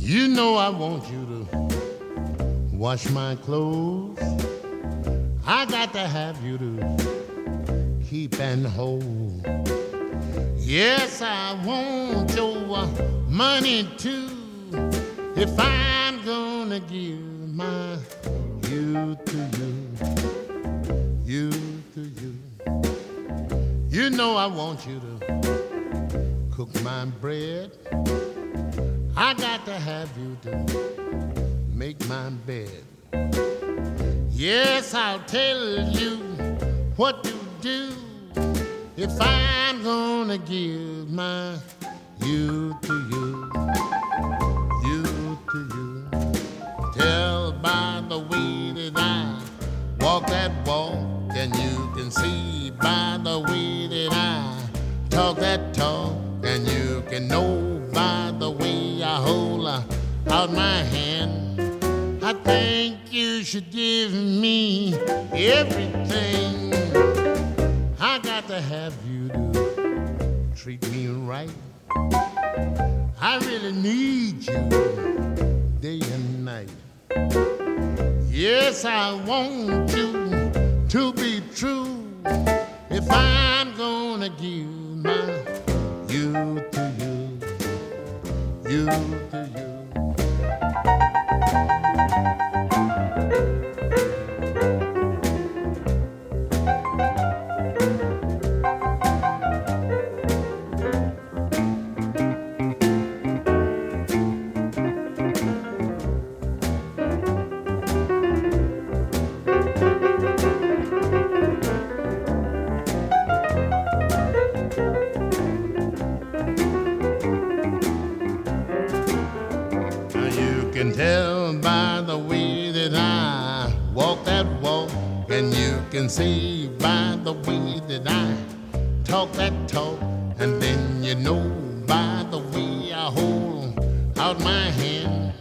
You know I want you to wash my clothes. I got to have you to keep and hold. Yes, I want your uh, money too. If I gonna give my you to you, you to you. You know I want you to cook my bread. I got to have you to make my bed. Yes, I'll tell you what to do if I'm gonna give my you to you, you the way that I walk that walk, and you can see by the way that I talk that talk, and you can know by the way I hold out my hand. I think you should give me everything. I got to have you to treat me right. I really need you day and night. Yes, I want you to be true. If I'm gonna give my you to you, you to can tell by the way that I walk that walk, and you can see by the way that I talk that talk, and then you know by the way I hold out my hand.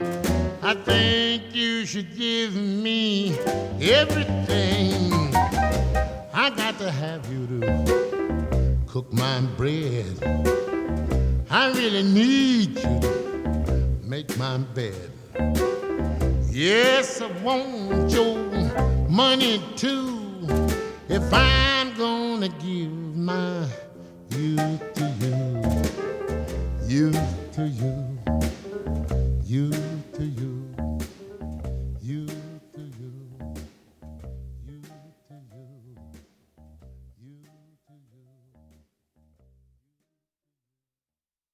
I think you should give me everything. I got to have you to cook my bread. I really need you to make my bed. Yes, I want your money too. If I'm gonna give my youth to you, you to you, you to you.